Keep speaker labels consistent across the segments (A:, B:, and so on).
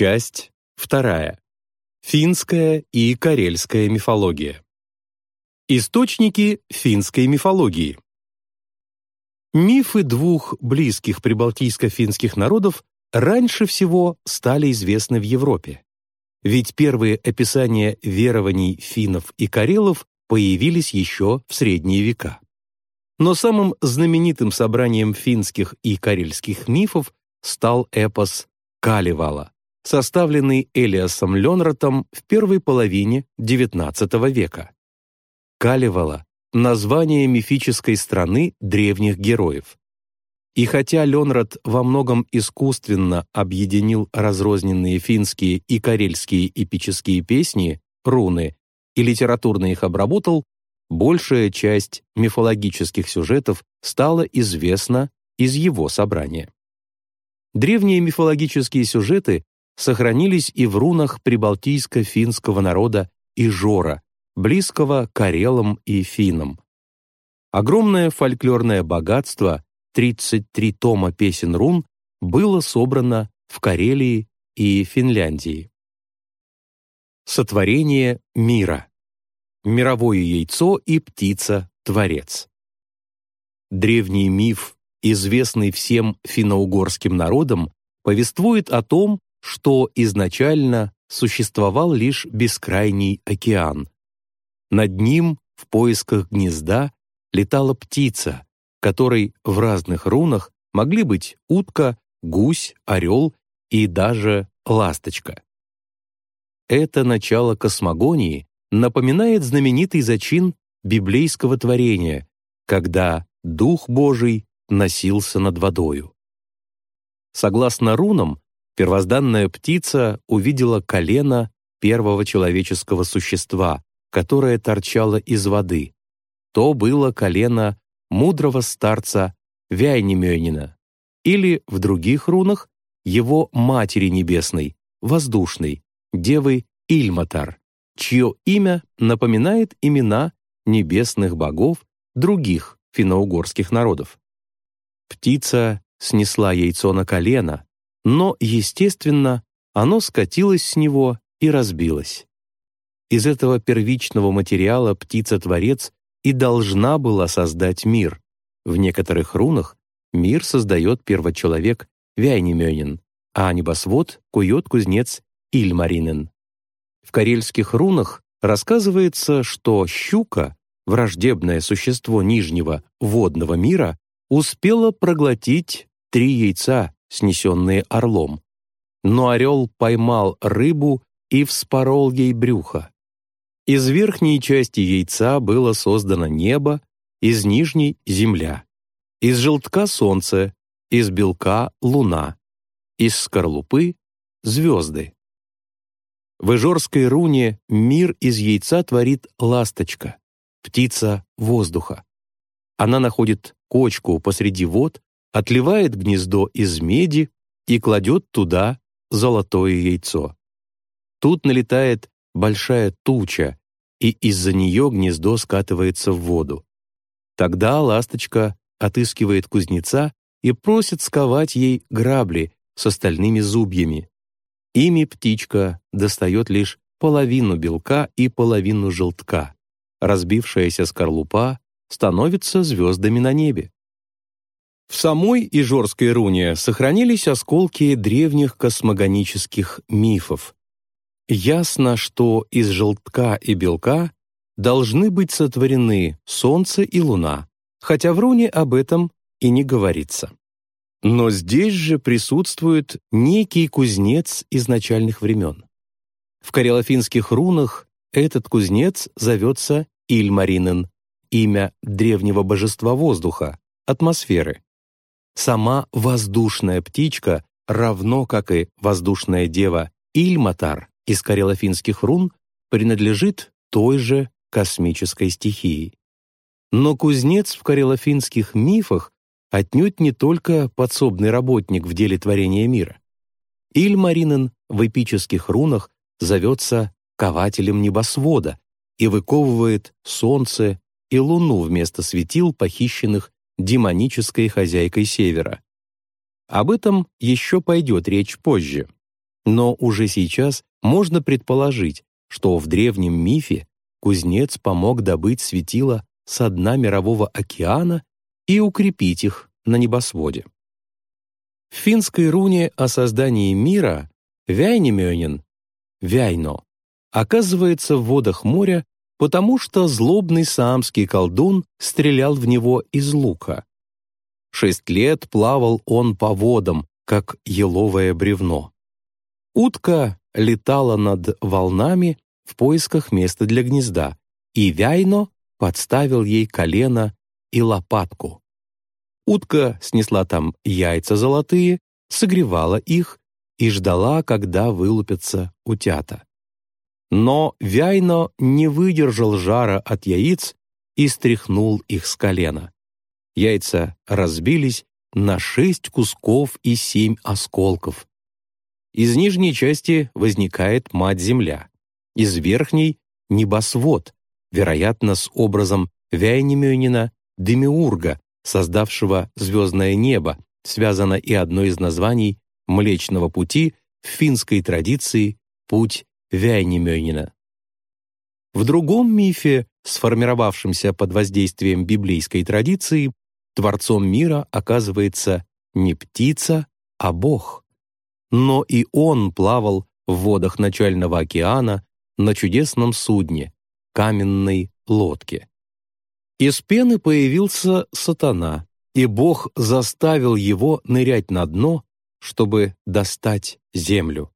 A: Часть вторая. Финская и карельская мифология. Источники финской мифологии. Мифы двух близких прибалтийско-финских народов раньше всего стали известны в Европе. Ведь первые описания верований финнов и карелов появились еще в средние века. Но самым знаменитым собранием финских и карельских мифов стал эпос Калевала, составленный Элиасом Ленратом в первой половине XIX века. Калевала — название мифической страны древних героев. И хотя Ленрат во многом искусственно объединил разрозненные финские и карельские эпические песни, руны, и литературно их обработал, большая часть мифологических сюжетов стала известна из его собрания. Древние мифологические сюжеты сохранились и в рунах прибалтийско-финского народа Ижора, близкого карелам и финнам. Огромное фольклорное богатство, 33 тома песен рун, было собрано в Карелии и Финляндии. Сотворение мира. Мировое яйцо и птица-творец. Древний миф, известный всем финно-угорским народам, повествует о том, что изначально существовал лишь бескрайний океан, над ним в поисках гнезда летала птица, которой в разных рунах могли быть утка, гусь, орел и даже ласточка. Это начало космогонии напоминает знаменитый зачин библейского творения, когда Дух Божий носился над водою. Согласно рунам, первозданная птица увидела колено первого человеческого существа, которое торчало из воды. То было колено мудрого старца Вяйнемёнина, или в других рунах его Матери Небесной, воздушной, девы Ильматар, чье имя напоминает имена небесных богов других финно-угорских народов. Птица снесла яйцо на колено, но, естественно, оно скатилось с него и разбилось. Из этого первичного материала птица-творец и должна была создать мир. В некоторых рунах мир создает первочеловек Вяйнемёнин, а небосвод кует кузнец Ильмаринен. В карельских рунах рассказывается, что щука, враждебное существо нижнего водного мира, успела проглотить три яйца, снесенные орлом. Но орел поймал рыбу и вспорол ей брюхо. Из верхней части яйца было создано небо, из нижней — земля. Из желтка — солнце, из белка — луна, из скорлупы — звезды. В Ижорской руне мир из яйца творит ласточка, птица воздуха. Она находит кочку посреди вод, отливает гнездо из меди и кладет туда золотое яйцо. Тут налетает большая туча, и из-за нее гнездо скатывается в воду. Тогда ласточка отыскивает кузнеца и просит сковать ей грабли с остальными зубьями. Ими птичка достает лишь половину белка и половину желтка. Разбившаяся скорлупа становится звездами на небе. В самой Ижорской руне сохранились осколки древних космогонических мифов, Ясно, что из желтка и белка должны быть сотворены Солнце и Луна, хотя в руне об этом и не говорится. Но здесь же присутствует некий кузнец изначальных времен. В карелофинских рунах этот кузнец зовется Ильмаринен, имя древнего божества воздуха, атмосферы. Сама воздушная птичка, равно как и воздушная дева Ильматар, из карелофинских рун принадлежит той же космической стихии. Но кузнец в карелофинских мифах отнюдь не только подсобный работник в деле творения мира. Ильмаринен в эпических рунах зовется кователем небосвода и выковывает солнце и луну вместо светил, похищенных демонической хозяйкой севера. Об этом еще пойдет речь позже. Но уже сейчас можно предположить, что в древнем мифе кузнец помог добыть светило со дна мирового океана и укрепить их на небосводе. В финской руне о создании мира Вяйнемёнин, Вяйно, оказывается в водах моря, потому что злобный саамский колдун стрелял в него из лука. Шесть лет плавал он по водам, как еловое бревно. Утка летала над волнами в поисках места для гнезда, и Вяйно подставил ей колено и лопатку. Утка снесла там яйца золотые, согревала их и ждала, когда вылупятся утята. Но Вяйно не выдержал жара от яиц и стряхнул их с колена. Яйца разбились на шесть кусков и семь осколков. Из нижней части возникает Мать-Земля, из верхней — небосвод, вероятно, с образом Вяйнемёнина Демиурга, создавшего звездное небо, связано и одно из названий Млечного Пути в финской традиции «Путь Вяйнемёнина». В другом мифе, сформировавшемся под воздействием библейской традиции, Творцом мира оказывается не птица, а Бог. Но и он плавал в водах начального океана на чудесном судне, каменной лодке. Из пены появился сатана, и Бог заставил его нырять на дно, чтобы достать землю.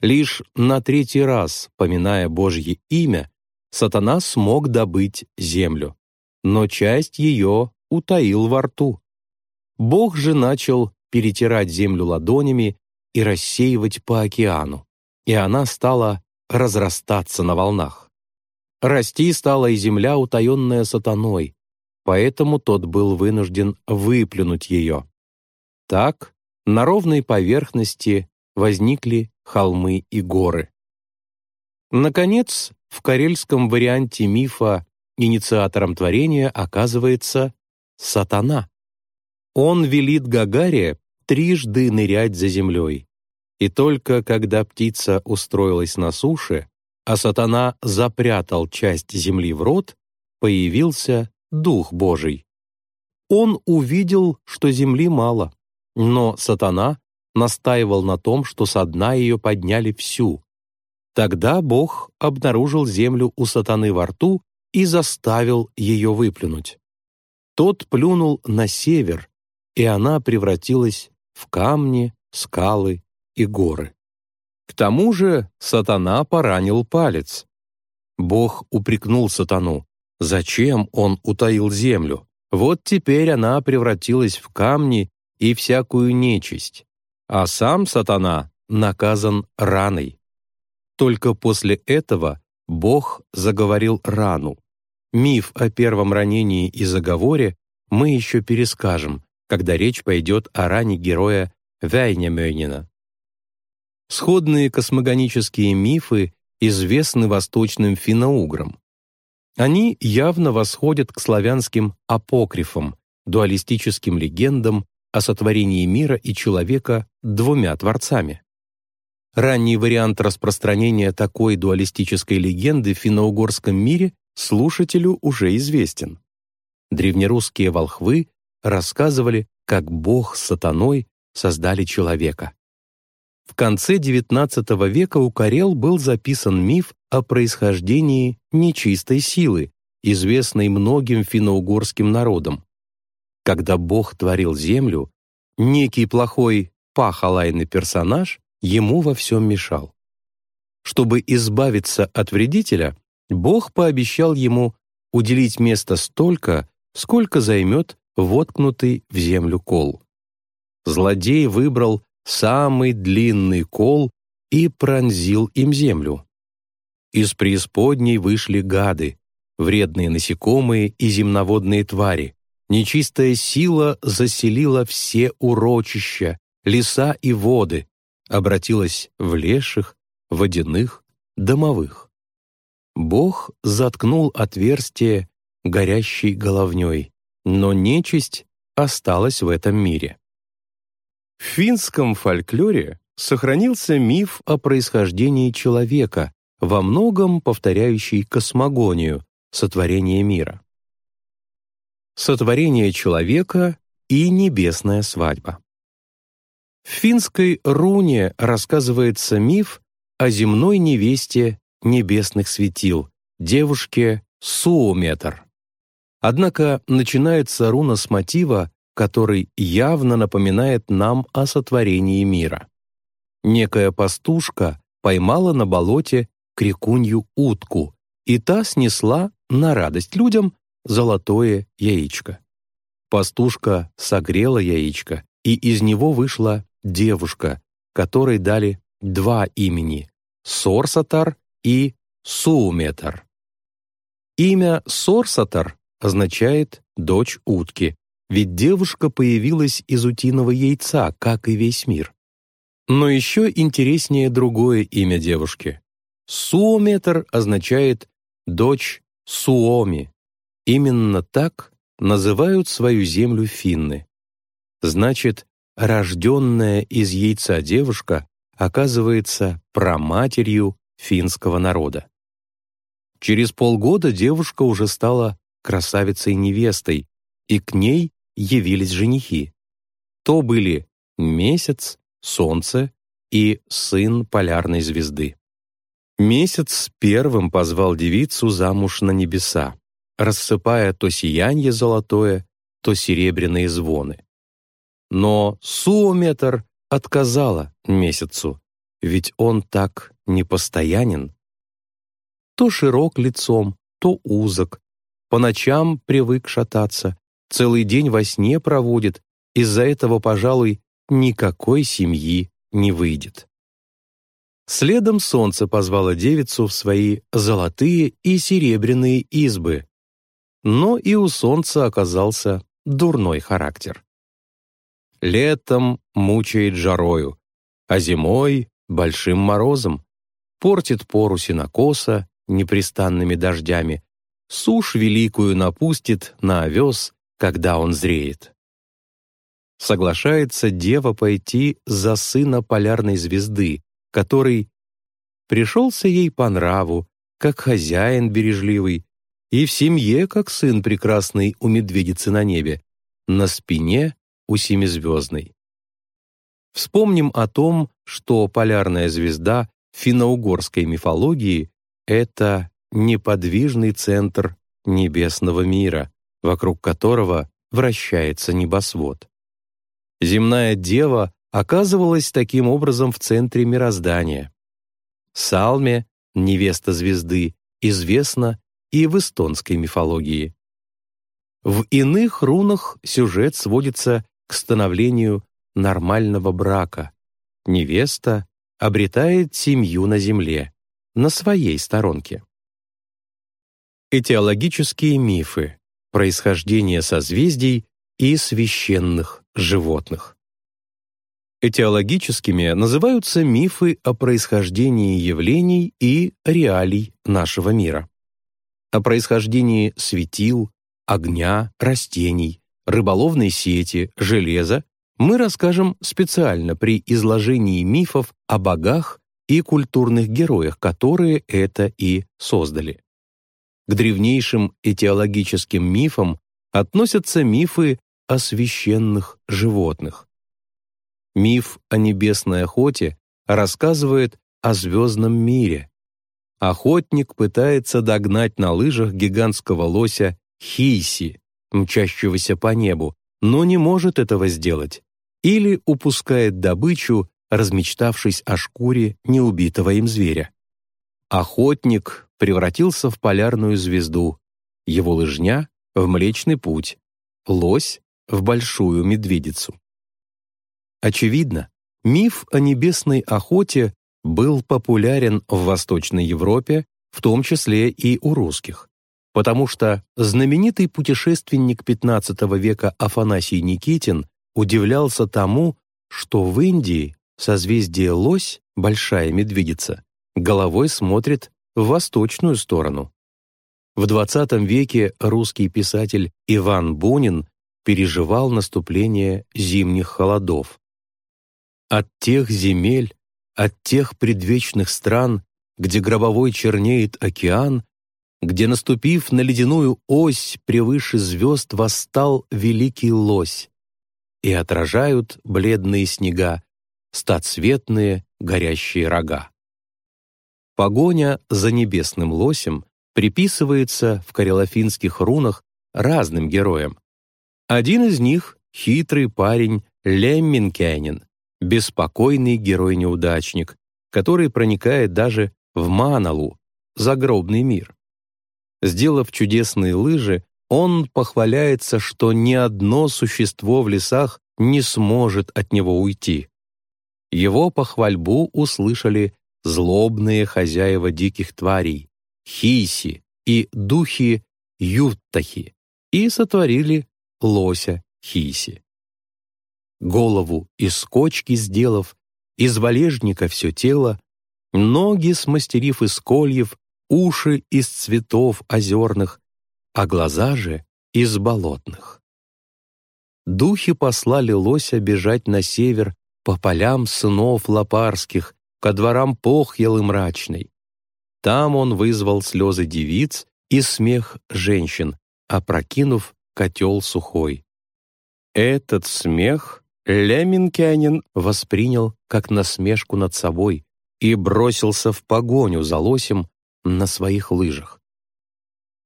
A: Лишь на третий раз, поминая Божье имя, сатана смог добыть землю, но часть ее утаил во рту. Бог же начал перетирать землю ладонями и рассеивать по океану, и она стала разрастаться на волнах. Расти стала и земля, утаенная сатаной, поэтому тот был вынужден выплюнуть ее. Так на ровной поверхности возникли холмы и горы. Наконец, в карельском варианте мифа инициатором творения оказывается сатана. Он велит Гагаре трижды нырять за землей. И только когда птица устроилась на суше, а сатана запрятал часть земли в рот, появился Дух Божий. Он увидел, что земли мало, но сатана настаивал на том, что со дна ее подняли всю. Тогда Бог обнаружил землю у сатаны во рту и заставил ее выплюнуть. Тот плюнул на север, и она превратилась в камни, скалы и горы. К тому же сатана поранил палец. Бог упрекнул сатану. Зачем он утаил землю? Вот теперь она превратилась в камни и всякую нечисть, а сам сатана наказан раной. Только после этого Бог заговорил рану, Миф о первом ранении и заговоре мы еще перескажем, когда речь пойдет о ране героя Вяйнямёнина. Сходные космогонические мифы известны восточным финоуграм. Они явно восходят к славянским апокрифам, дуалистическим легендам о сотворении мира и человека двумя творцами. Ранний вариант распространения такой дуалистической легенды в финно-угорском мире слушателю уже известен. Древнерусские волхвы рассказывали, как Бог с сатаной создали человека. В конце XIX века у Карел был записан миф о происхождении нечистой силы, известной многим финно-угорским народам. Когда Бог творил землю, некий плохой пахалайный персонаж ему во всем мешал. Чтобы избавиться от вредителя, Бог пообещал ему уделить место столько, сколько займет воткнутый в землю кол. Злодей выбрал самый длинный кол и пронзил им землю. Из преисподней вышли гады, вредные насекомые и земноводные твари. Нечистая сила заселила все урочища, леса и воды, обратилась в леших, водяных, домовых. Бог заткнул отверстие горящей головней, но нечисть осталась в этом мире. В финском фольклоре сохранился миф о происхождении человека, во многом повторяющий космогонию, сотворение мира. Сотворение человека и небесная свадьба. В финской руне рассказывается миф о земной невесте небесных светил, девушке Суометр. Однако начинается руна с мотива, который явно напоминает нам о сотворении мира. Некая пастушка поймала на болоте крикунью утку, и та снесла на радость людям золотое яичко. Пастушка согрела яичко, и из него вышла девушка, которой дали два имени — Сорсатар и Сууметар. Имя Сорсатар означает «дочь утки», ведь девушка появилась из утиного яйца, как и весь мир. Но еще интереснее другое имя девушки. Суометр означает «дочь Суоми». Именно так называют свою землю финны. Значит, рожденная из яйца девушка оказывается праматерью финского народа. Через полгода девушка уже стала красавицей-невестой, и к ней явились женихи. То были месяц, солнце и сын полярной звезды. Месяц первым позвал девицу замуж на небеса, рассыпая то сиянье золотое, то серебряные звоны. Но Суометр отказала месяцу, ведь он так непостоянен. То широк лицом, то узок, по ночам привык шататься, целый день во сне проводит, из-за этого, пожалуй, никакой семьи не выйдет. Следом солнце позвало девицу в свои золотые и серебряные избы, но и у солнца оказался дурной характер. Летом мучает жарою, а зимой — большим морозом, портит пору сенокоса непрестанными дождями, сушь великую напустит на овес, когда он зреет. Соглашается дева пойти за сына полярной звезды, который пришелся ей по нраву, как хозяин бережливый, и в семье, как сын прекрасный у медведицы на небе, на спине у семизвездной. Вспомним о том, что полярная звезда финно-угорской мифологии — это неподвижный центр небесного мира, вокруг которого вращается небосвод. Земная дева оказывалась таким образом в центре мироздания. Салме, невеста звезды, известна и в эстонской мифологии. В иных рунах сюжет сводится к становлению нормального брака. Невеста обретает семью на земле, на своей сторонке. Этиологические мифы, происхождение созвездий и священных животных. Этиологическими называются мифы о происхождении явлений и реалий нашего мира. О происхождении светил, огня, растений, рыболовной сети, железа мы расскажем специально при изложении мифов о богах и культурных героях, которые это и создали. К древнейшим этиологическим мифам относятся мифы о священных животных. Миф о небесной охоте рассказывает о звездном мире. Охотник пытается догнать на лыжах гигантского лося Хейси, мчащегося по небу, но не может этого сделать, или упускает добычу, размечтавшись о шкуре неубитого им зверя. Охотник превратился в полярную звезду, его лыжня — в Млечный Путь, лось в большую медведицу. Очевидно, миф о небесной охоте был популярен в Восточной Европе, в том числе и у русских, потому что знаменитый путешественник XV века Афанасий Никитин удивлялся тому, что в Индии созвездие Лось, большая медведица, головой смотрит в восточную сторону. В XX веке русский писатель Иван Бунин переживал наступление зимних холодов. От тех земель, от тех предвечных стран, где гробовой чернеет океан, где, наступив на ледяную ось, превыше звезд восстал великий лось, и отражают бледные снега, стоцветные горящие рога. Погоня за небесным лосем приписывается в карелофинских рунах разным героям. Один из них — хитрый парень Лемминкянин, беспокойный герой-неудачник, который проникает даже в Маналу, загробный мир. Сделав чудесные лыжи, он похваляется, что ни одно существо в лесах не сможет от него уйти. Его похвальбу услышали злобные хозяева диких тварей, хиси и духи юттахи, и сотворили лося хиси. Голову из кочки сделав, из валежника все тело, ноги смастерив из кольев, уши из цветов озерных, а глаза же из болотных. Духи послали лося бежать на север по полям сынов лопарских, ко дворам похьел и мрачный. Там он вызвал слезы девиц и смех женщин, опрокинув котел сухой. Этот смех Леминкянин воспринял как насмешку над собой и бросился в погоню за лосем на своих лыжах.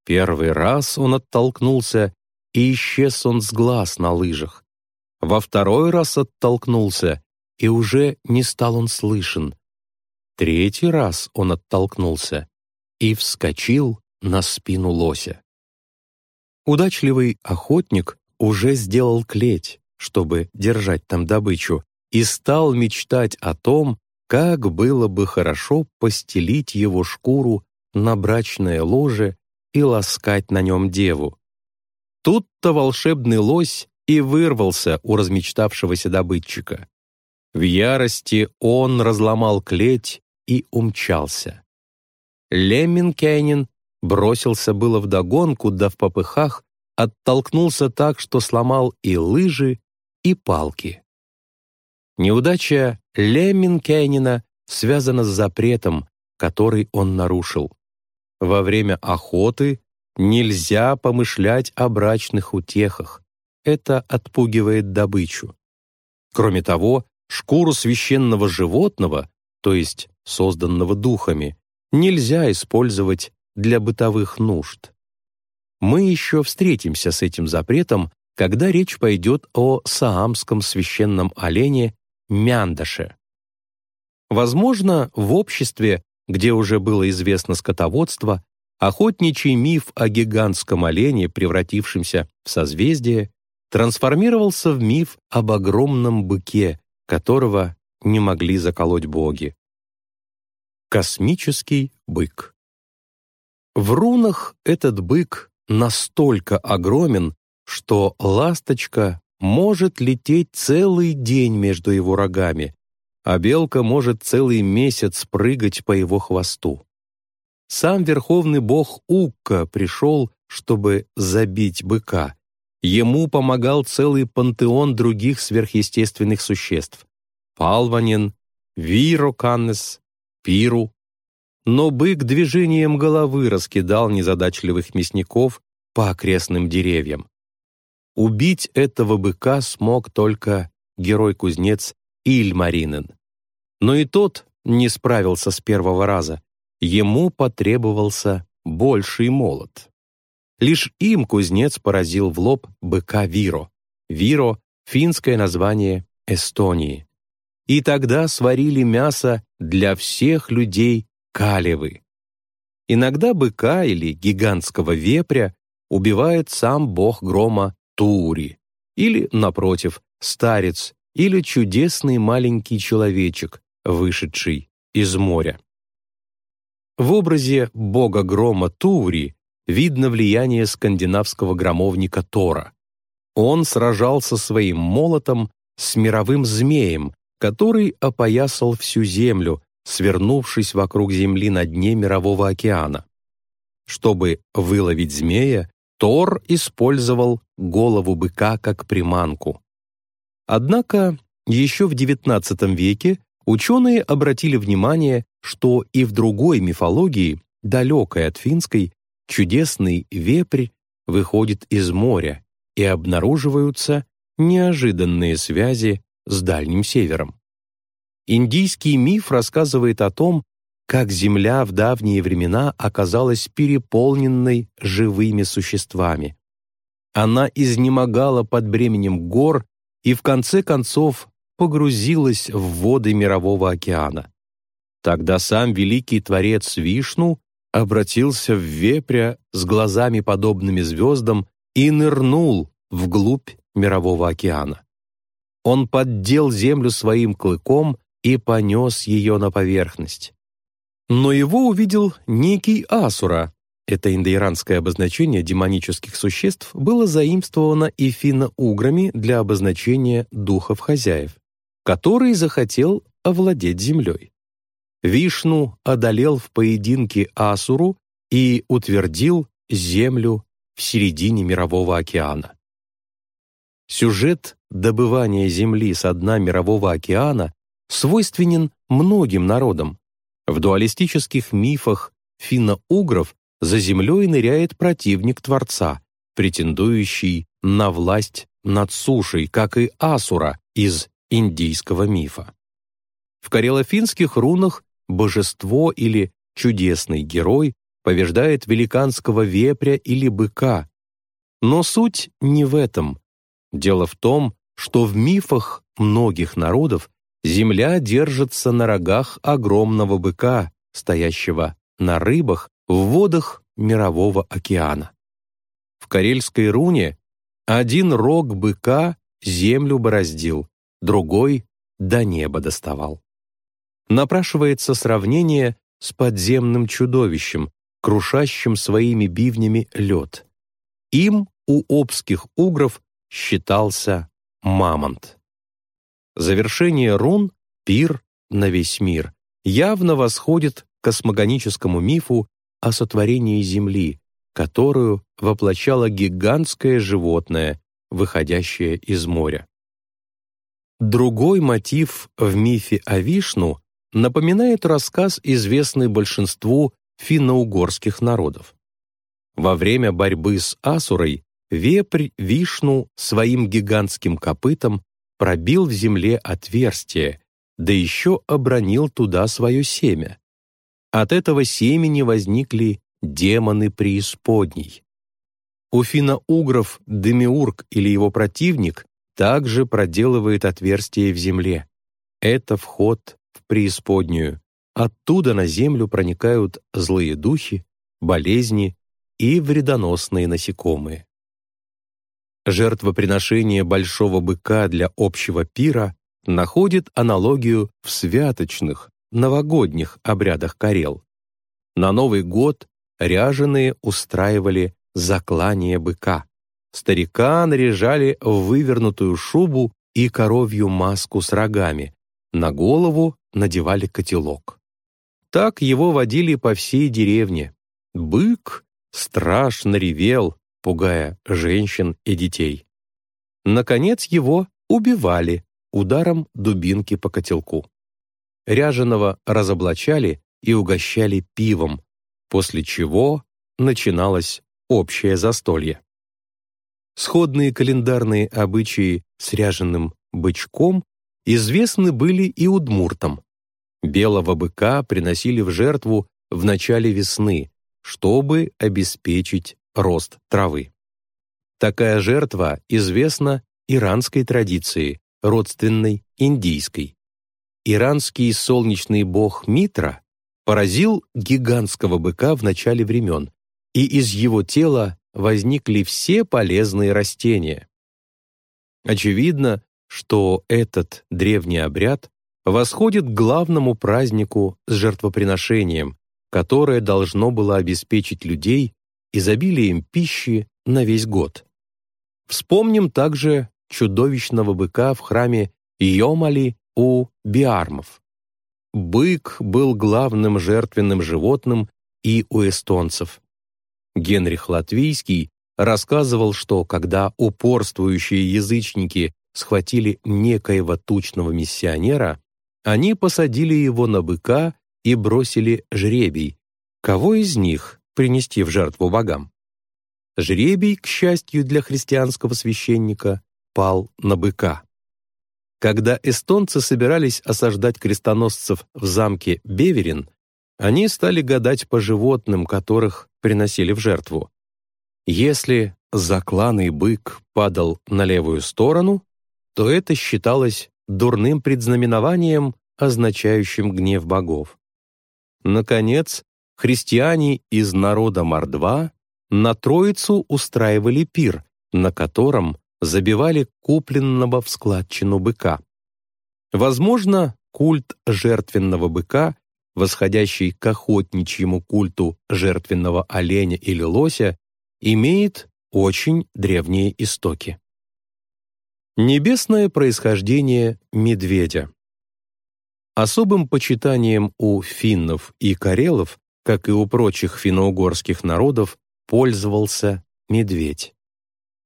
A: Первый раз он оттолкнулся, и исчез он с глаз на лыжах. Во второй раз оттолкнулся, и уже не стал он слышен. Третий раз он оттолкнулся и вскочил на спину лося. Удачливый охотник уже сделал клеть, чтобы держать там добычу, и стал мечтать о том, как было бы хорошо постелить его шкуру на брачное ложе и ласкать на нем деву. Тут-то волшебный лось и вырвался у размечтавшегося добытчика. В ярости он разломал клеть и умчался. Лемминкейнин бросился было вдогонку, да в попыхах оттолкнулся так, что сломал и лыжи, и палки. Неудача Лемминкейнина связана с запретом, который он нарушил. Во время охоты нельзя помышлять о брачных утехах. Это отпугивает добычу. Кроме того, Шкуру священного животного, то есть созданного духами, нельзя использовать для бытовых нужд. Мы еще встретимся с этим запретом, когда речь пойдет о саамском священном олене Мяндаше. Возможно, в обществе, где уже было известно скотоводство, охотничий миф о гигантском олене, превратившемся в созвездие, трансформировался в миф об огромном быке, которого не могли заколоть боги. Космический бык. В рунах этот бык настолько огромен, что ласточка может лететь целый день между его рогами, а белка может целый месяц прыгать по его хвосту. Сам верховный бог Укка пришел, чтобы забить быка, Ему помогал целый пантеон других сверхъестественных существ — Палванин, Вироканнес, Пиру. Но бык движением головы раскидал незадачливых мясников по окрестным деревьям. Убить этого быка смог только герой-кузнец Ильмаринен. Но и тот не справился с первого раза. Ему потребовался больший молот. Лишь им кузнец поразил в лоб быка Виро. Виро — финское название Эстонии. И тогда сварили мясо для всех людей калевы. Иногда быка или гигантского вепря убивает сам бог грома Тури, или, напротив, старец, или чудесный маленький человечек, вышедший из моря. В образе бога грома Тури видно влияние скандинавского громовника Тора. Он сражался своим молотом с мировым змеем, который опоясал всю землю, свернувшись вокруг земли на дне Мирового океана. Чтобы выловить змея, Тор использовал голову быка как приманку. Однако еще в XIX веке ученые обратили внимание, что и в другой мифологии, далекой от финской, чудесный вепрь выходит из моря и обнаруживаются неожиданные связи с Дальним Севером. Индийский миф рассказывает о том, как Земля в давние времена оказалась переполненной живыми существами. Она изнемогала под бременем гор и в конце концов погрузилась в воды Мирового океана. Тогда сам великий творец Вишну обратился в вепря с глазами, подобными звездам, и нырнул вглубь Мирового океана. Он поддел землю своим клыком и понес ее на поверхность. Но его увидел некий Асура. Это индоиранское обозначение демонических существ было заимствовано и финно-уграми для обозначения духов хозяев, который захотел овладеть землей. Вишну одолел в поединке Асуру и утвердил землю в середине Мирового океана. Сюжет добывания земли со дна Мирового океана свойственен многим народам. В дуалистических мифах финно-угров за землей ныряет противник Творца, претендующий на власть над сушей, как и Асура из индийского мифа. В карело-финских рунах божество или чудесный герой побеждает великанского вепря или быка. Но суть не в этом. Дело в том, что в мифах многих народов земля держится на рогах огромного быка, стоящего на рыбах в водах Мирового океана. В карельской руне один рог быка землю бороздил, другой до неба доставал. Напрашивается сравнение с подземным чудовищем, крушащим своими бивнями лед. Им у обских угров считался мамонт. Завершение рун, пир на весь мир, явно восходит к космогоническому мифу о сотворении Земли, которую воплощало гигантское животное, выходящее из моря. Другой мотив в мифе о Вишну напоминает рассказ, известный большинству финно-угорских народов. Во время борьбы с Асурой вепрь Вишну своим гигантским копытом пробил в земле отверстие, да еще обронил туда свое семя. От этого семени возникли демоны преисподней. У финно-угров Демиург или его противник также проделывает отверстие в земле. Это вход в преисподнюю. Оттуда на землю проникают злые духи, болезни и вредоносные насекомые. Жертвоприношение большого быка для общего пира находит аналогию в святочных, новогодних обрядах Карел. На Новый год ряженые устраивали заклание быка. Старика наряжали в вывернутую шубу и коровью маску с рогами, на голову надевали котелок. Так его водили по всей деревне. Бык страшно ревел, пугая женщин и детей. Наконец его убивали ударом дубинки по котелку. Ряженого разоблачали и угощали пивом, после чего начиналось общее застолье. Сходные календарные обычаи с ряженым бычком известны были и удмуртам. Белого быка приносили в жертву в начале весны, чтобы обеспечить рост травы. Такая жертва известна иранской традиции, родственной индийской. Иранский солнечный бог Митра поразил гигантского быка в начале времен, и из его тела возникли все полезные растения. Очевидно, что этот древний обряд восходит к главному празднику с жертвоприношением, которое должно было обеспечить людей изобилием пищи на весь год. Вспомним также чудовищного быка в храме Йомали у Биармов. Бык был главным жертвенным животным и у эстонцев. Генрих Латвийский рассказывал, что когда упорствующие язычники схватили некоего тучного миссионера, они посадили его на быка и бросили жребий, кого из них принести в жертву богам. Жребий, к счастью для христианского священника, пал на быка. Когда эстонцы собирались осаждать крестоносцев в замке Беверин, они стали гадать по животным, которых приносили в жертву. Если закланный бык падал на левую сторону, то это считалось дурным предзнаменованием, означающим гнев богов. Наконец, христиане из народа Мордва на Троицу устраивали пир, на котором забивали купленного в складчину быка. Возможно, культ жертвенного быка, восходящий к охотничьему культу жертвенного оленя или лося, имеет очень древние истоки. Небесное происхождение медведя Особым почитанием у финнов и карелов, как и у прочих финно-угорских народов, пользовался медведь.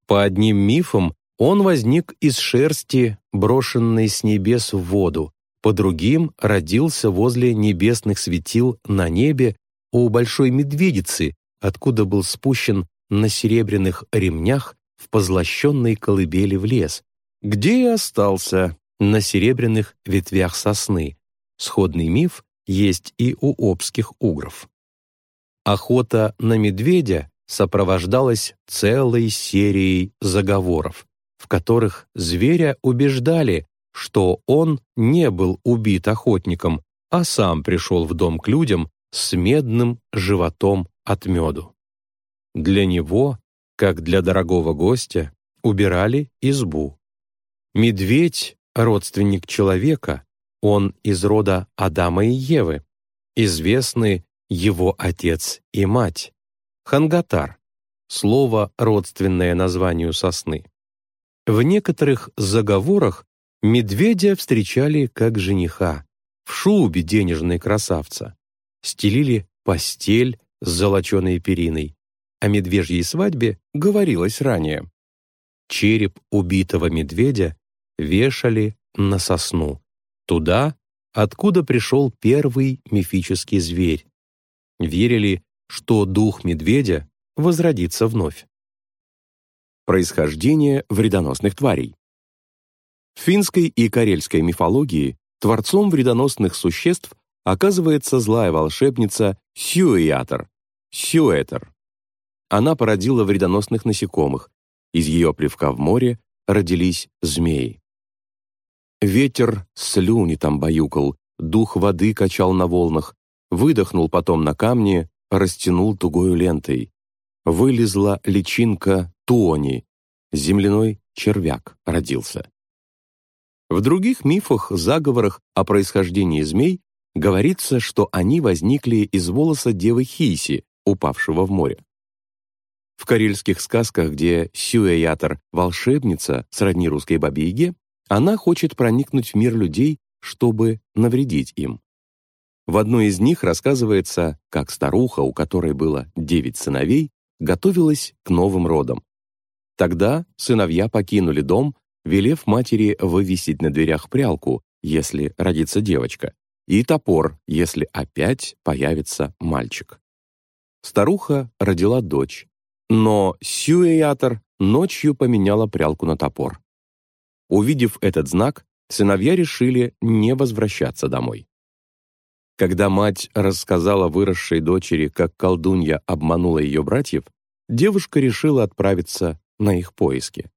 A: По одним мифам, он возник из шерсти, брошенной с небес в воду, по другим родился возле небесных светил на небе у большой медведицы, откуда был спущен на серебряных ремнях в позлощенной колыбели в лес, где и остался на серебряных ветвях сосны. Сходный миф есть и у обских угров. Охота на медведя сопровождалась целой серией заговоров, в которых зверя убеждали, что он не был убит охотником, а сам пришел в дом к людям с медным животом от меду. Для него, как для дорогого гостя, убирали избу. Медведь — родственник человека, он из рода Адама и Евы, известны его отец и мать, Хангатар, слово, родственное названию сосны. В некоторых заговорах медведя встречали как жениха, в шубе денежной красавца, стелили постель с золоченой периной. О медвежьей свадьбе говорилось ранее. Череп убитого медведя вешали на сосну, туда, откуда пришел первый мифический зверь. Верили, что дух медведя возродится вновь. Происхождение вредоносных тварей. В финской и карельской мифологии творцом вредоносных существ оказывается злая волшебница Сюэятор, Сюэтер. Она породила вредоносных насекомых. Из ее плевка в море родились змеи. Ветер слюни там баюкал, дух воды качал на волнах, выдохнул потом на камне, растянул тугою лентой. Вылезла личинка Туони, земляной червяк родился. В других мифах, заговорах о происхождении змей говорится, что они возникли из волоса девы Хиси, упавшего в море. В карельских сказках, где Сюэятор — волшебница, сродни русской бабе она хочет проникнуть в мир людей, чтобы навредить им. В одной из них рассказывается, как старуха, у которой было девять сыновей, готовилась к новым родам. Тогда сыновья покинули дом, велев матери вывесить на дверях прялку, если родится девочка, и топор, если опять появится мальчик. Старуха родила дочь, но Сюэятор ночью поменяла прялку на топор. Увидев этот знак, сыновья решили не возвращаться домой. Когда мать рассказала выросшей дочери, как колдунья обманула ее братьев, девушка решила отправиться на их поиски.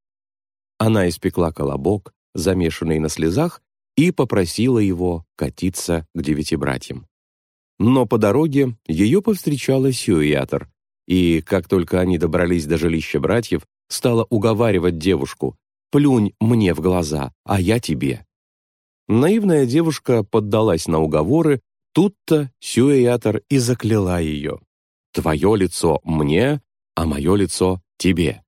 A: Она испекла колобок, замешанный на слезах, и попросила его катиться к девяти братьям. Но по дороге ее повстречала Сюиатор, и, как только они добрались до жилища братьев, стала уговаривать девушку «Плюнь мне в глаза, а я тебе». Наивная девушка поддалась на уговоры, Тут-то Сюэятор и закляла ее. «Твое лицо мне, а мое лицо тебе».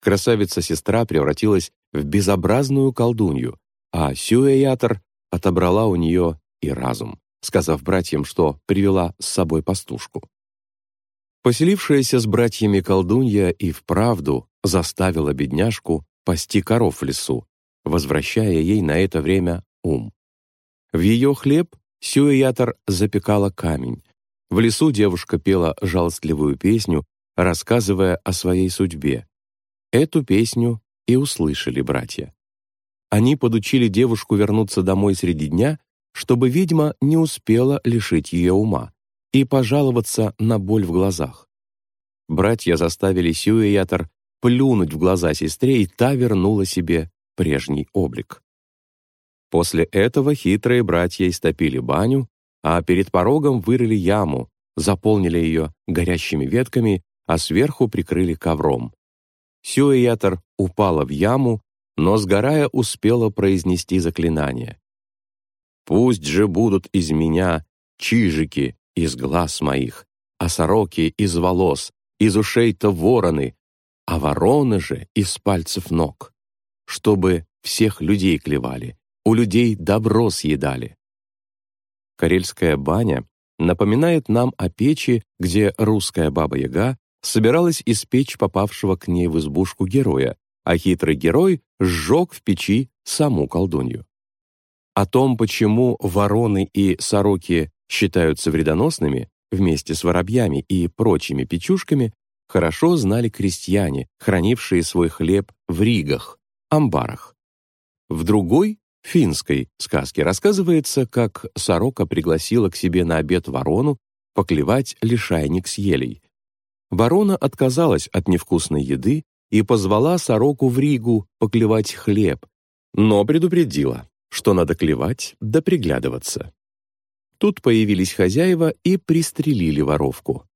A: Красавица-сестра превратилась в безобразную колдунью, а Сюэятор отобрала у нее и разум, сказав братьям, что привела с собой пастушку. Поселившаяся с братьями колдунья и вправду заставила бедняжку пасти коров в лесу, возвращая ей на это время ум. В ее хлеб Сюэятор запекала камень. В лесу девушка пела жалостливую песню, рассказывая о своей судьбе. Эту песню и услышали братья. Они подучили девушку вернуться домой среди дня, чтобы ведьма не успела лишить ее ума и пожаловаться на боль в глазах. Братья заставили Сюэятор плюнуть в глаза сестре, и та вернула себе прежний облик. После этого хитрые братья истопили баню, а перед порогом вырыли яму, заполнили ее горящими ветками, а сверху прикрыли ковром. Сюэятор упала в яму, но, сгорая, успела произнести заклинание. «Пусть же будут из меня чижики из глаз моих, а сороки из волос, из ушей-то вороны, а вороны же из пальцев ног, чтобы всех людей клевали, у людей добро съедали». Карельская баня напоминает нам о печи, где русская баба-яга собиралась испечь попавшего к ней в избушку героя, а хитрый герой сжег в печи саму колдунью. О том, почему вороны и сороки считаются вредоносными, вместе с воробьями и прочими печушками, хорошо знали крестьяне, хранившие свой хлеб в ригах, амбарах. В другой, финской сказке рассказывается, как сорока пригласила к себе на обед ворону поклевать лишайник с елей. Ворона отказалась от невкусной еды и позвала сороку в Ригу поклевать хлеб, но предупредила, что надо клевать да приглядываться. Тут появились хозяева и пристрелили воровку.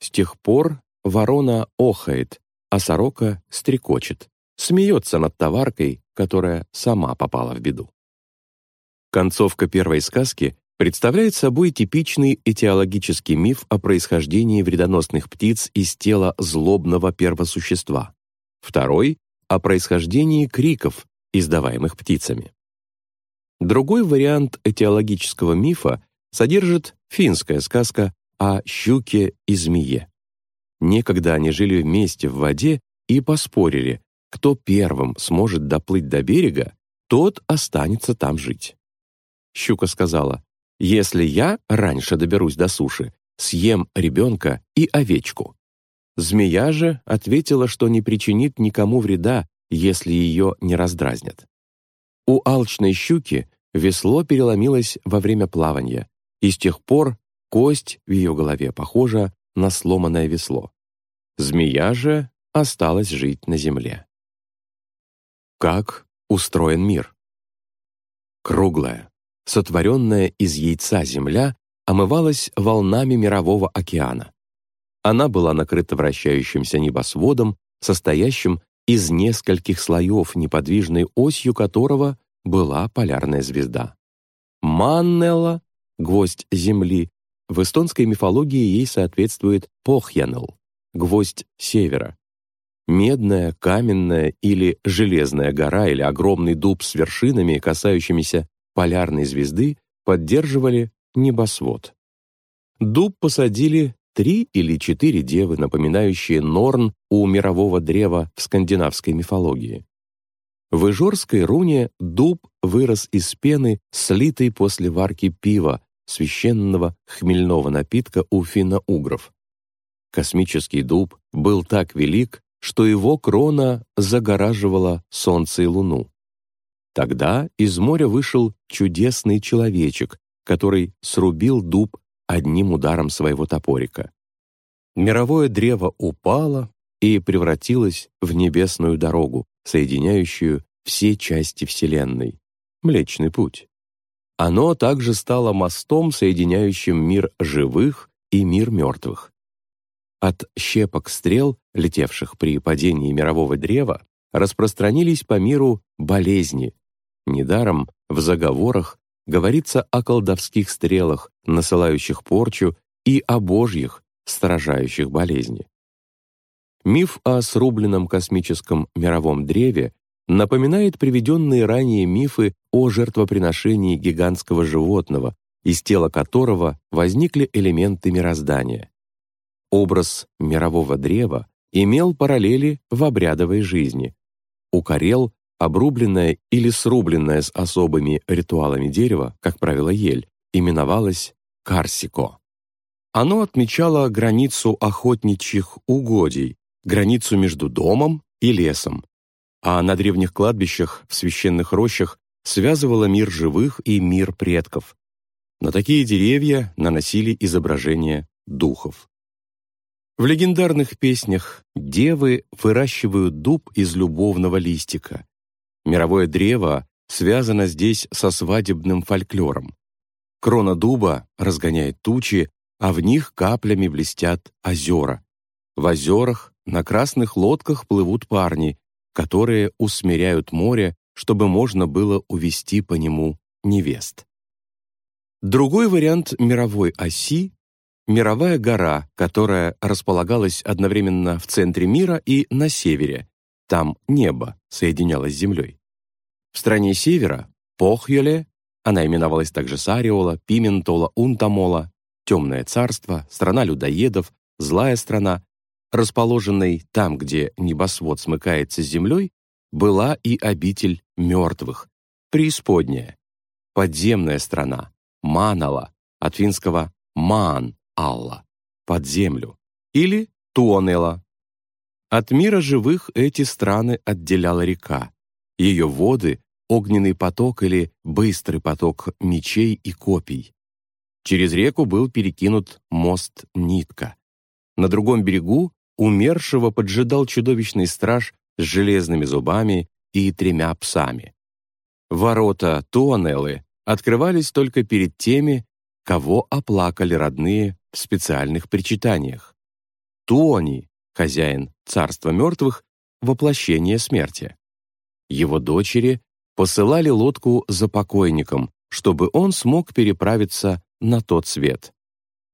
A: С тех пор ворона охает, а сорока стрекочет, смеется над товаркой, которая сама попала в беду. Концовка первой сказки представляет собой типичный этиологический миф о происхождении вредоносных птиц из тела злобного первосущества второй — о происхождении криков, издаваемых птицами. Другой вариант этиологического мифа содержит финская сказка о щуке и змее. Некогда они жили вместе в воде и поспорили, кто первым сможет доплыть до берега, тот останется там жить. Щука сказала, «Если я раньше доберусь до суши, съем ребенка и овечку». Змея же ответила, что не причинит никому вреда, если ее не раздразнят. У алчной щуки весло переломилось во время плавания, и с тех пор кость в ее голове похожа на сломанное весло. Змея же осталась жить на земле. Как устроен мир? Круглая, сотворенная из яйца земля омывалась волнами мирового океана. Она была накрыта вращающимся небосводом, состоящим из нескольких слоев, неподвижной осью которого была полярная звезда. Маннелла, гвоздь Земли, в эстонской мифологии ей соответствует Похьянел, гвоздь Севера. Медная, каменная или железная гора или огромный дуб с вершинами, касающимися полярной звезды, поддерживали небосвод. Дуб посадили три или четыре девы, напоминающие Норн у мирового древа в скандинавской мифологии. В Ижорской руне дуб вырос из пены, слитой после варки пива, священного хмельного напитка у финно-угров. Космический дуб был так велик, что его крона загораживала солнце и луну. Тогда из моря вышел чудесный человечек, который срубил дуб одним ударом своего топорика. Мировое древо упало и превратилось в небесную дорогу, соединяющую все части Вселенной — Млечный Путь. Оно также стало мостом, соединяющим мир живых и мир мертвых. От щепок стрел, летевших при падении мирового древа, распространились по миру болезни. Недаром в заговорах говорится о колдовских стрелах, насылающих порчу, и о божьих, сторожающих болезни. Миф о срубленном космическом мировом древе напоминает приведенные ранее мифы о жертвоприношении гигантского животного, из тела которого возникли элементы мироздания. Образ мирового древа имел параллели в обрядовой жизни. У Карел Обрубленное или срубленное с особыми ритуалами дерево, как правило, ель, именовалось карсико. Оно отмечало границу охотничьих угодий, границу между домом и лесом, а на древних кладбищах, в священных рощах связывало мир живых и мир предков. На такие деревья наносили изображения духов. В легендарных песнях девы выращивают дуб из любовного листика. Мировое древо связано здесь со свадебным фольклором. Крона дуба разгоняет тучи, а в них каплями блестят озера. В озерах на красных лодках плывут парни, которые усмиряют море, чтобы можно было увести по нему невест. Другой вариант мировой оси мировая гора, которая располагалась одновременно в центре мира и на севере. Там небо соединялось с землей. В стране севера — Похьеле, она именовалась также Сариола, Пиментола, Унтамола, Темное царство, страна людоедов, злая страна, расположенной там, где небосвод смыкается с землей, была и обитель мертвых, преисподняя, подземная страна, Манала, от финского «ман», Алла, под землю, или Туонела. От мира живых эти страны отделяла река. Ее воды — огненный поток или быстрый поток мечей и копий. Через реку был перекинут мост Нитка. На другом берегу умершего поджидал чудовищный страж с железными зубами и тремя псами. Ворота Туонеллы открывались только перед теми, кого оплакали родные в специальных причитаниях. Туони, хозяин царства мертвых, воплощение смерти. Его дочери посылали лодку за покойником, чтобы он смог переправиться на тот свет.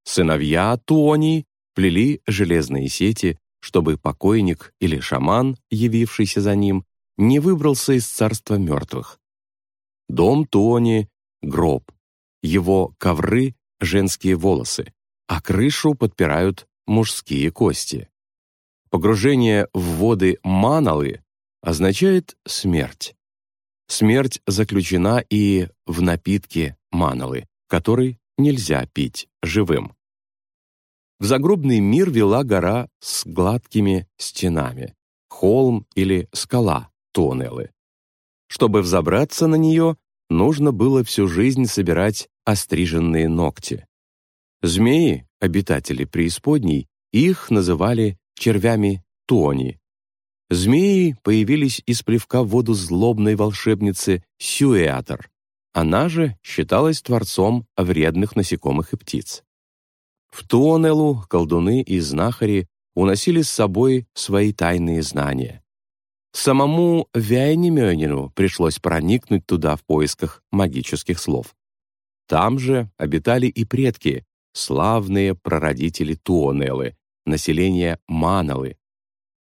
A: Сыновья Туони плели железные сети, чтобы покойник или шаман, явившийся за ним, не выбрался из царства мертвых. Дом Туони — гроб, его ковры — женские волосы, а крышу подпирают мужские кости. Погружение в воды Маналы означает смерть. Смерть заключена и в напитке Маналы, который нельзя пить живым. В загробный мир вела гора с гладкими стенами, холм или скала Тонелы. Чтобы взобраться на нее, нужно было всю жизнь собирать остриженные ногти. Змеи, обитатели преисподней, их называли червями Туони. Змеи появились из плевка в воду злобной волшебницы Сюэатор. Она же считалась творцом вредных насекомых и птиц. В Туонелу колдуны и знахари уносили с собой свои тайные знания. Самому Вяйнемёнину пришлось проникнуть туда в поисках магических слов. Там же обитали и предки, славные прародители Туонелы, население Маналы.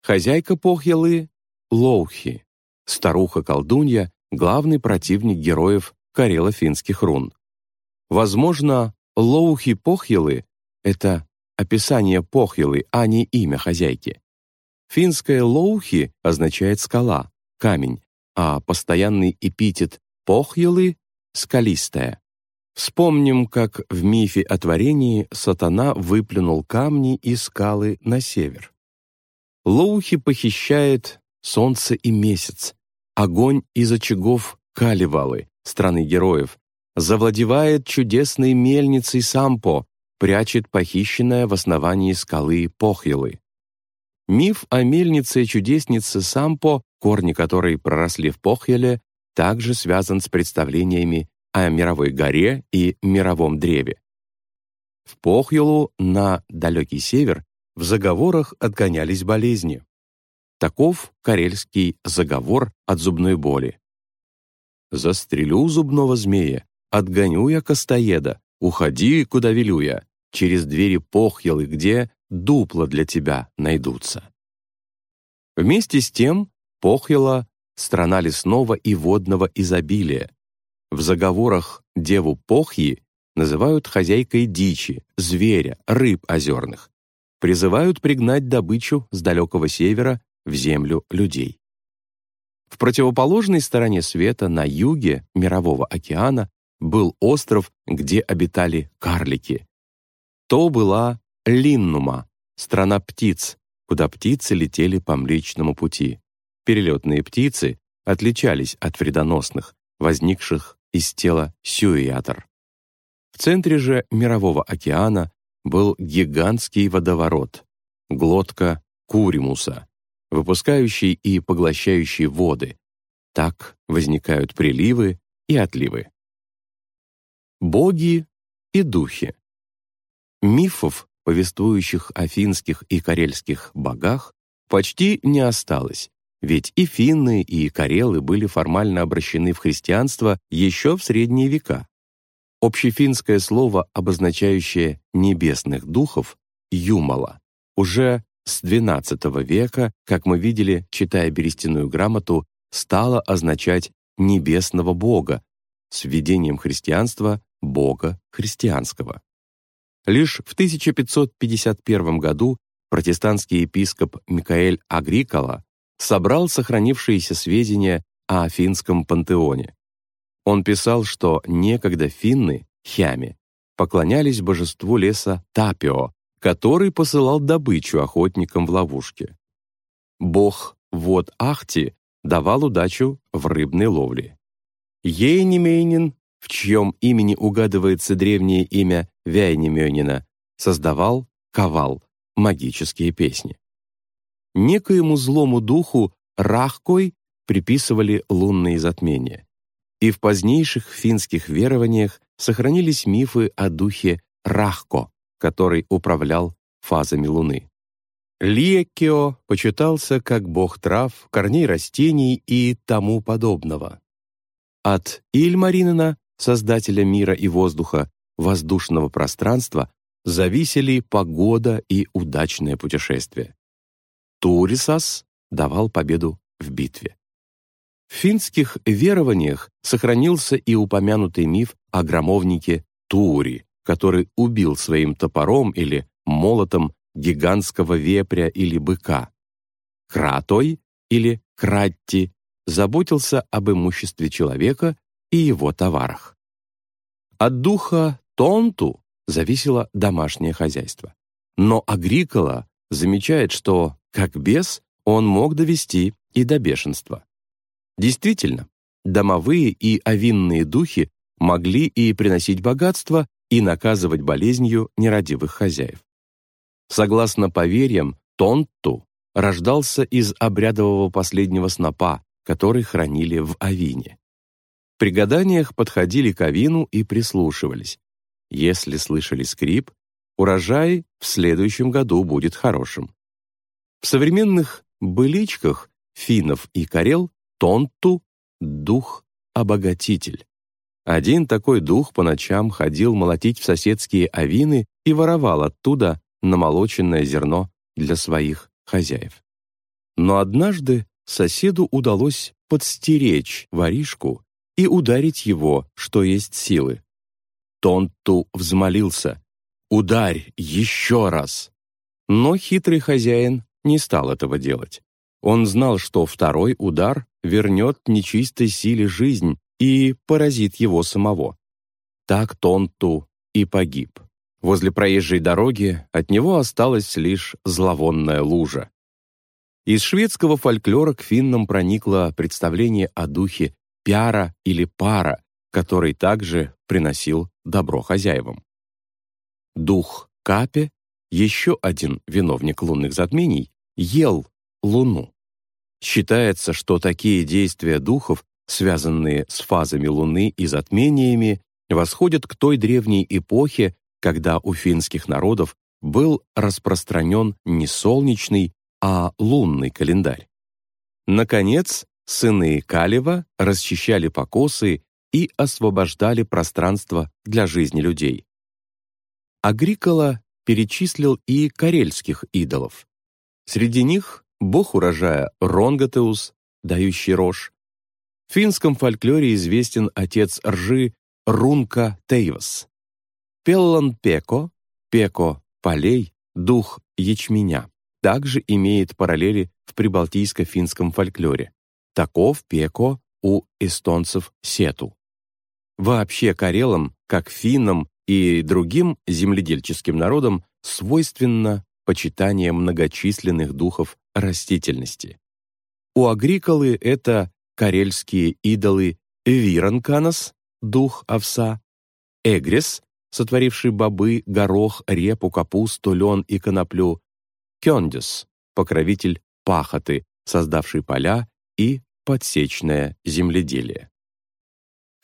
A: Хозяйка Похьялы — Лоухи, старуха-колдунья, главный противник героев карело-финских рун. Возможно, Лоухи Похьялы — это описание Похьялы, а не имя хозяйки. Финское «лоухи» означает «скала», «камень», а постоянный эпитет «похьялы» — «скалистая». Вспомним, как в мифе о творении сатана выплюнул камни и скалы на север. Лоухи похищает солнце и месяц, огонь из очагов Каливалы, страны героев, завладевает чудесной мельницей Сампо, прячет похищенное в основании скалы Похьелы. Миф о мельнице-чудеснице Сампо, корни которой проросли в Похьеле, также связан с представлениями о мировой горе и мировом древе. В Похьелу на далекий север в заговорах отгонялись болезни. Таков карельский заговор от зубной боли. «Застрелю зубного змея, отгоню я костоеда, уходи, куда велю я, через двери Похьелы, где дупла для тебя найдутся». Вместе с тем Похьела — страна лесного и водного изобилия, в заговорах деву Похьи называют хозяйкой дичи, зверя, рыб озерных. Призывают пригнать добычу с далекого севера в землю людей. В противоположной стороне света, на юге Мирового океана, был остров, где обитали карлики. То была Линнума, страна птиц, куда птицы летели по Млечному пути. Перелетные птицы отличались от вредоносных, возникших из тела сюиатор. В центре же Мирового океана был гигантский водоворот, глотка Куримуса, выпускающий и поглощающий воды. Так возникают приливы и отливы. Боги и духи. Мифов, повествующих о финских и карельских богах, почти не осталось, ведь и финны, и карелы были формально обращены в христианство еще в средние века. Общефинское слово, обозначающее «небесных духов» «юмала», уже с XII века, как мы видели, читая берестяную грамоту, стало означать «небесного бога», с введением христианства «бога христианского». Лишь в 1551 году протестантский епископ Микаэль Агрикола собрал сохранившиеся сведения о афинском пантеоне. Он писал, что некогда финны, хями, поклонялись божеству леса Тапио, который посылал добычу охотникам в ловушке. Бог Вод Ахти давал удачу в рыбной ловле. Ейнемейнин, в чьем имени угадывается древнее имя Вяйнемёнина, создавал кавал, магические песни. Некоему злому духу Рахкой приписывали лунные затмения. И в позднейших финских верованиях сохранились мифы о духе Рахко, который управлял фазами Луны. Лиекио почитался как бог трав, корней растений и тому подобного. От Ильмаринена, создателя мира и воздуха, воздушного пространства, зависели погода и удачное путешествие. Турисас давал победу в битве. В финских верованиях сохранился и упомянутый миф о громовнике Тури, который убил своим топором или молотом гигантского вепря или быка. Кратой или Кратти заботился об имуществе человека и его товарах. От духа Тонту зависело домашнее хозяйство. Но Агрикола замечает, что, как бес, он мог довести и до бешенства. Действительно, домовые и овинные духи могли и приносить богатство, и наказывать болезнью нерадивых хозяев. Согласно поверьям, Тонту рождался из обрядового последнего снопа, который хранили в Авине. При гаданиях подходили к Авину и прислушивались. Если слышали скрип, урожай в следующем году будет хорошим. В современных быличках финнов и карел Тонту — дух-обогатитель. Один такой дух по ночам ходил молотить в соседские авины и воровал оттуда намолоченное зерно для своих хозяев. Но однажды соседу удалось подстеречь воришку и ударить его, что есть силы. Тонту взмолился «Ударь еще раз!» Но хитрый хозяин не стал этого делать. Он знал, что второй удар вернет нечистой силе жизнь и поразит его самого. Так Тонту и погиб. Возле проезжей дороги от него осталась лишь зловонная лужа. Из шведского фольклора к финнам проникло представление о духе пяра или пара, который также приносил добро хозяевам. Дух Капе, еще один виновник лунных затмений, ел луну. Считается, что такие действия духов связанные с фазами Луны и затмениями, восходят к той древней эпохе, когда у финских народов был распространен не солнечный, а лунный календарь. Наконец, сыны Калева расчищали покосы и освобождали пространство для жизни людей. Агрикола перечислил и карельских идолов. Среди них бог урожая Ронгатеус, дающий рожь, в финском фольклоре известен отец ржи Рунка Тейвас. Пеллан Пеко, Пеко полей, дух ячменя, также имеет параллели в прибалтийско-финском фольклоре. таков пеко у эстонцев сету. Вообще карелам, как финнам и другим земледельческим народам, свойственно почитание многочисленных духов растительности. У агриколы это карельские идолы Виранканас, дух овса, Эгрис, сотворивший бобы, горох, репу, капусту, лен и коноплю, Кёндис, покровитель пахоты, создавший поля и подсечное земледелие.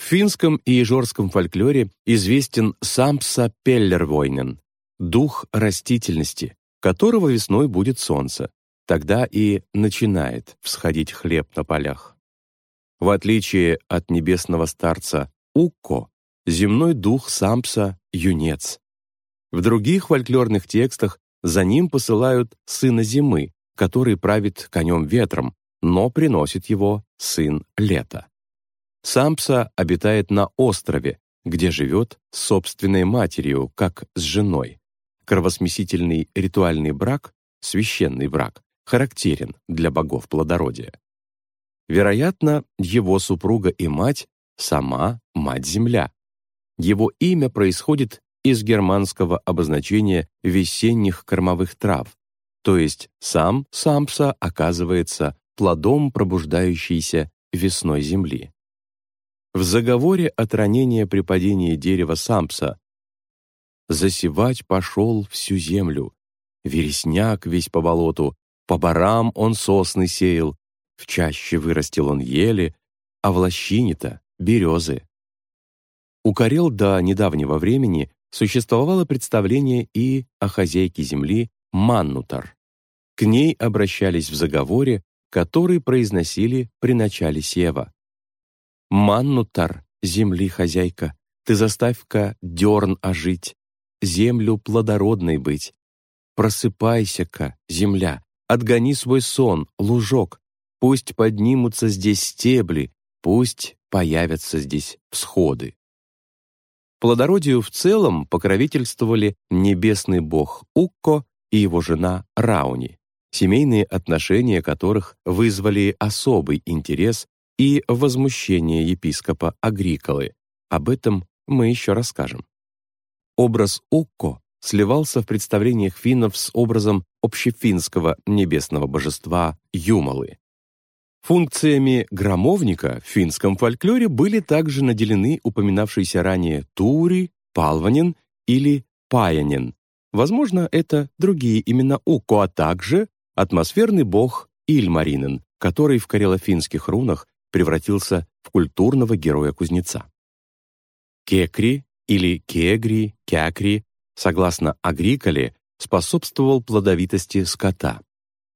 A: В финском и ижорском фольклоре известен Сампса Пеллервойнен, дух растительности, которого весной будет солнце. Тогда и начинает всходить хлеб на полях. В отличие от небесного старца Укко, земной дух Сампса — юнец. В других фольклорных текстах за ним посылают сына зимы, который правит конем ветром, но приносит его сын лета. Сампса обитает на острове, где живет с собственной матерью, как с женой. Кровосмесительный ритуальный брак, священный брак, характерен для богов плодородия. Вероятно, его супруга и мать — сама Мать-Земля. Его имя происходит из германского обозначения весенних кормовых трав, то есть сам Сампса оказывается плодом пробуждающейся весной земли. В заговоре от ранения при падении дерева Сампса «Засевать пошел всю землю, вересняк весь по болоту, по барам он сосны сеял, в чаще вырастил он ели, а в лощине-то — березы». У Карел до недавнего времени существовало представление и о хозяйке земли Маннутар. К ней обращались в заговоре, который произносили при начале сева. Маннутар, земли хозяйка, ты заставь-ка дерн ожить, землю плодородной быть. Просыпайся-ка, земля, отгони свой сон, лужок, пусть поднимутся здесь стебли, пусть появятся здесь всходы. Плодородию в целом покровительствовали небесный бог Укко и его жена Рауни, семейные отношения которых вызвали особый интерес и возмущение епископа Агриколы. Об этом мы еще расскажем. Образ Укко сливался в представлениях финнов с образом общефинского небесного божества Юмалы. Функциями громовника в финском фольклоре были также наделены упоминавшиеся ранее Тури, Палванин или Паянин. Возможно, это другие имена Укко, а также атмосферный бог Ильмаринен, который в карело-финских рунах превратился в культурного героя-кузнеца. Кекри или кегри, кякри, согласно Агриколе, способствовал плодовитости скота.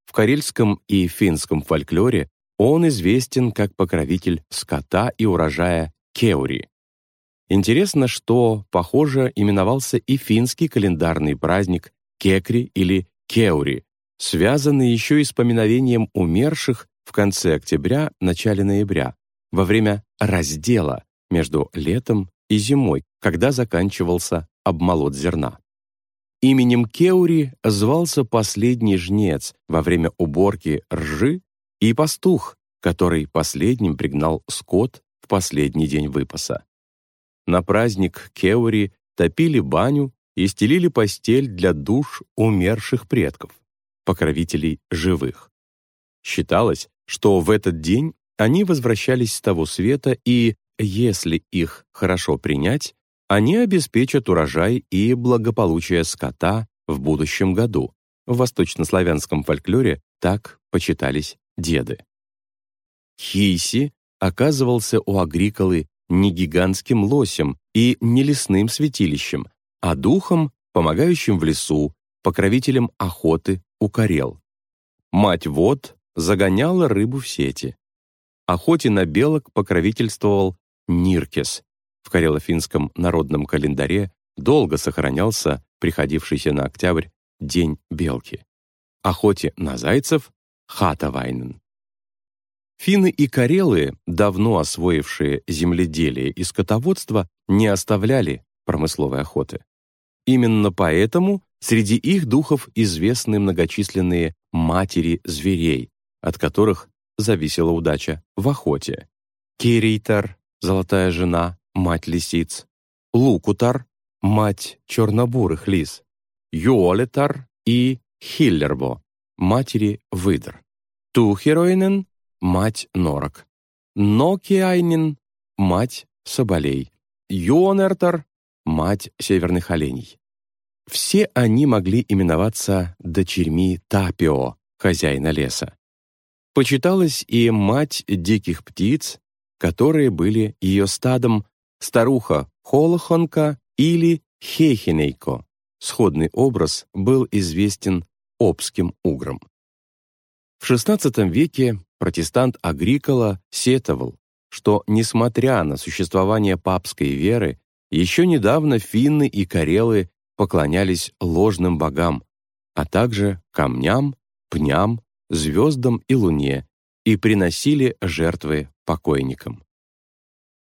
A: В карельском и финском фольклоре он известен как покровитель скота и урожая кеури. Интересно, что, похоже, именовался и финский календарный праздник кекри или кеури, связанный еще и с поминовением умерших в конце октября, начале ноября, во время раздела между летом и зимой, когда заканчивался обмолот зерна. Именем Кеури звался последний жнец во время уборки ржи и пастух, который последним пригнал скот в последний день выпаса. На праздник Кеури топили баню и стелили постель для душ умерших предков, покровителей живых. Считалось, что в этот день они возвращались с того света и, если их хорошо принять, они обеспечат урожай и благополучие скота в будущем году. В восточнославянском фольклоре так почитались деды. Хиси оказывался у Агриколы не гигантским лосем и не лесным святилищем, а духом, помогающим в лесу, покровителем охоты у Карел. Мать вод загоняла рыбу в сети. Охоте на белок покровительствовал Ниркес. В карело-финском народном календаре долго сохранялся приходившийся на октябрь День белки. Охоте на зайцев — Хатавайнен. Финны и карелы, давно освоившие земледелие и скотоводство, не оставляли промысловой охоты. Именно поэтому среди их духов известны многочисленные матери зверей, от которых зависела удача в охоте. Кирейтар — золотая жена, мать лисиц. Лукутар — мать чернобурых лис. Юолетар и Хиллербо — матери выдр. Тухероинен — мать норок. Нокиайнин — мать соболей. Юонертар — мать северных оленей. Все они могли именоваться дочерьми Тапио, хозяина леса. Почиталась и мать диких птиц, которые были ее стадом старуха Холохонка или Хехинейко. Сходный образ был известен обским уграм. В XVI веке протестант Агрикола сетовал, что, несмотря на существование папской веры, еще недавно финны и карелы поклонялись ложным богам, а также камням, пням, звездам и луне и приносили жертвы покойникам.